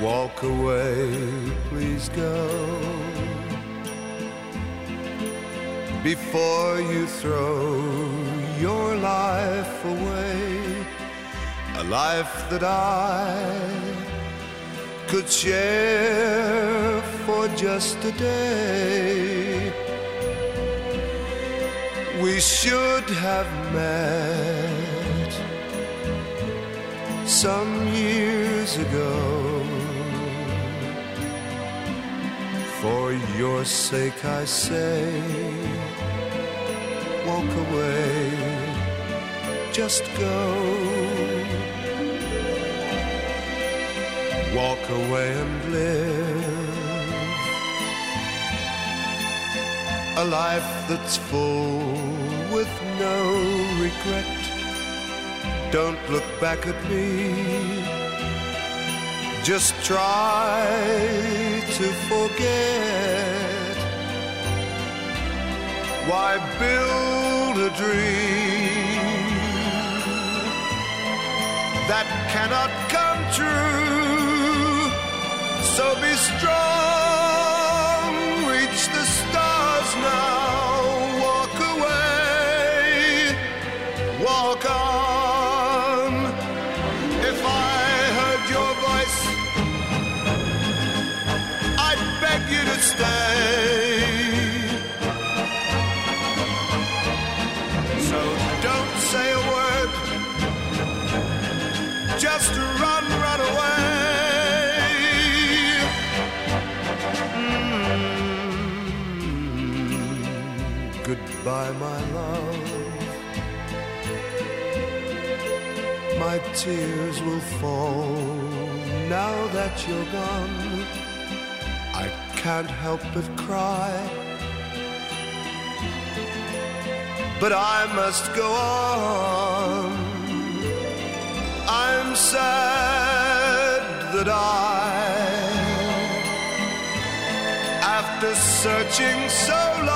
Walk away, please go. Before you throw your life away, a life that I could share for just a day. We should have met some years ago. For your sake, I say, walk away, just go. Walk away and live a life that's full with no regret. Don't look back at me. Just try to forget. Why build a dream that cannot come true? So be strong, stay. So don't say a word, just run, run away. Mm, Goodbye, my love. My tears will fall now that you're gone. I can't help but cry. But I must go on. I'm sad that I, after searching so long,